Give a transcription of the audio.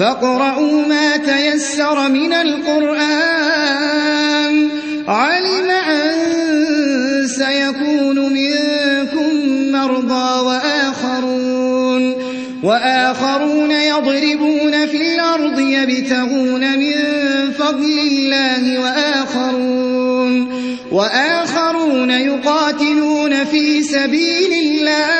فاقرؤوا ما تيسر من القرآن. علم أن سيكون منكم مرضى وآخرون. وآخرون يضربون في الأرض يبتغون من فضل الله وآخرون. وآخرون يقاتلون في سبيل الله.